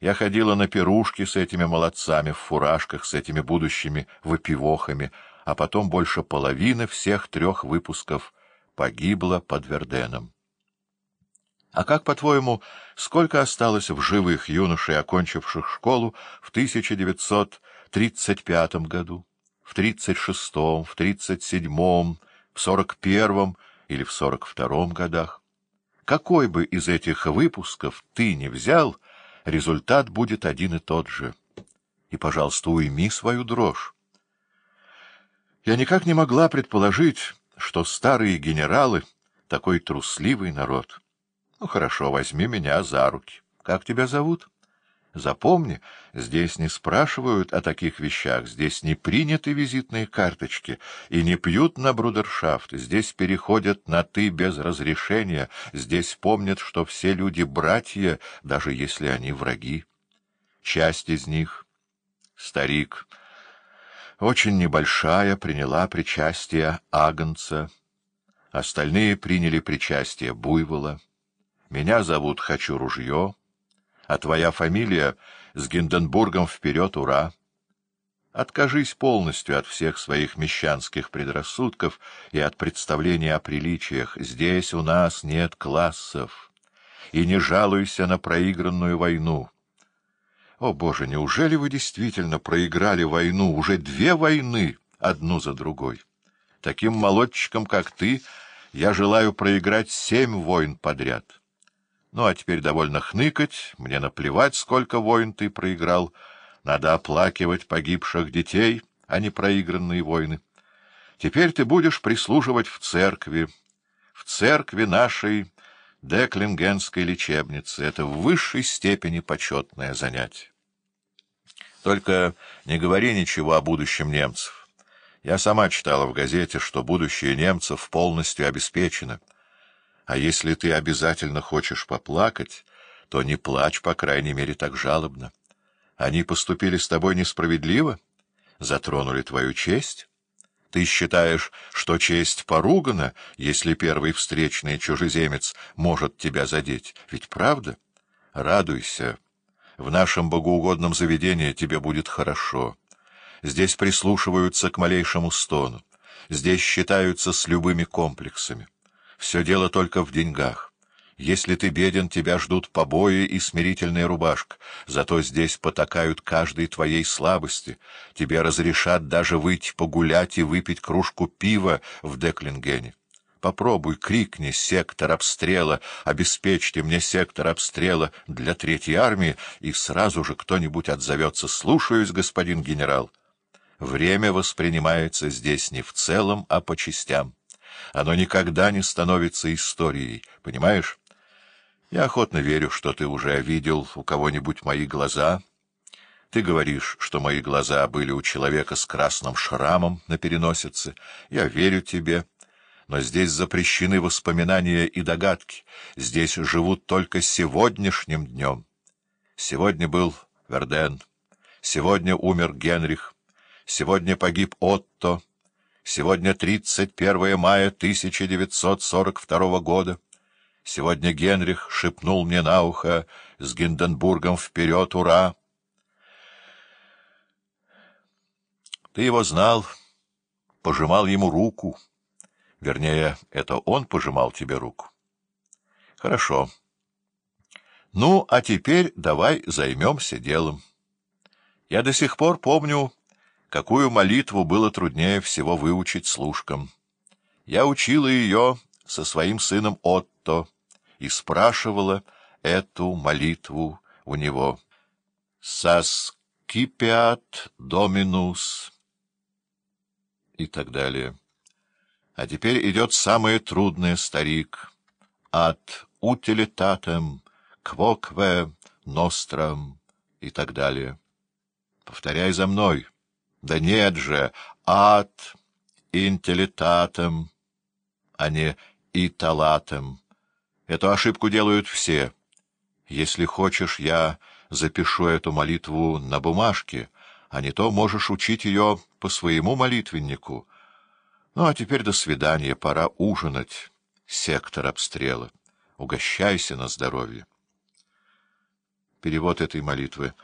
Я ходила на пирушки с этими молодцами в фуражках, с этими будущими выпивохами, а потом больше половины всех трех выпусков погибла под Верденом. А как, по-твоему, сколько осталось в живых юношей, окончивших школу в 1935 году, в 36-м, в 37-м, в 41-м или в 42-м годах? Какой бы из этих выпусков ты не взял, результат будет один и тот же. И, пожалуйста, уйми свою дрожь. Я никак не могла предположить, что старые генералы — такой трусливый народ. Ну, хорошо, возьми меня за руки. Как тебя зовут? Запомни, здесь не спрашивают о таких вещах, здесь не приняты визитные карточки и не пьют на брудершафт, здесь переходят на «ты» без разрешения, здесь помнят, что все люди — братья, даже если они враги. Часть из них, старик, очень небольшая, приняла причастие Агнца, остальные приняли причастие Буйвола. Меня зовут Хочу Ружье, а твоя фамилия с Гинденбургом вперед, ура! Откажись полностью от всех своих мещанских предрассудков и от представления о приличиях. Здесь у нас нет классов. И не жалуйся на проигранную войну. О, Боже, неужели вы действительно проиграли войну, уже две войны, одну за другой? Таким молодчиком, как ты, я желаю проиграть семь войн подряд». Ну, а теперь довольно хныкать, мне наплевать, сколько войн ты проиграл. Надо оплакивать погибших детей, а не проигранные войны. Теперь ты будешь прислуживать в церкви, в церкви нашей Деклингенской лечебницы. Это в высшей степени почетное занятие. Только не говори ничего о будущем немцев. Я сама читала в газете, что будущее немцев полностью обеспечено — а если ты обязательно хочешь поплакать, то не плачь, по крайней мере, так жалобно. Они поступили с тобой несправедливо, затронули твою честь. Ты считаешь, что честь поругана, если первый встречный чужеземец может тебя задеть? Ведь правда? Радуйся. В нашем богоугодном заведении тебе будет хорошо. Здесь прислушиваются к малейшему стону. Здесь считаются с любыми комплексами. Все дело только в деньгах. Если ты беден, тебя ждут побои и смирительная рубашка. Зато здесь потакают каждой твоей слабости. Тебе разрешат даже выйти погулять и выпить кружку пива в Деклингене. Попробуй, крикни «Сектор обстрела! Обеспечьте мне сектор обстрела для Третьей армии!» и сразу же кто-нибудь отзовется «Слушаюсь, господин генерал!» Время воспринимается здесь не в целом, а по частям. Оно никогда не становится историей, понимаешь? Я охотно верю, что ты уже видел у кого-нибудь мои глаза. Ты говоришь, что мои глаза были у человека с красным шрамом на переносице. Я верю тебе. Но здесь запрещены воспоминания и догадки. Здесь живут только сегодняшним днем. Сегодня был Верден. Сегодня умер Генрих. Сегодня погиб Отто. Сегодня 31 мая 1942 года. Сегодня Генрих шепнул мне на ухо с Гинденбургом вперед, ура! Ты его знал, пожимал ему руку. Вернее, это он пожимал тебе руку. Хорошо. Ну, а теперь давай займемся делом. Я до сих пор помню какую молитву было труднее всего выучить служкам. Я учила ее со своим сыном Отто и спрашивала эту молитву у него. «Саскипиат доминус» и так далее. А теперь идет самое трудное, старик. «От утилитатем квокве нострам» и так далее. Повторяй за мной. Да нет же, ад интеллитатом, а не италатом. Эту ошибку делают все. Если хочешь, я запишу эту молитву на бумажке, а не то можешь учить ее по своему молитвеннику. Ну, а теперь до свидания, пора ужинать. Сектор обстрела. Угощайся на здоровье. Перевод этой молитвы.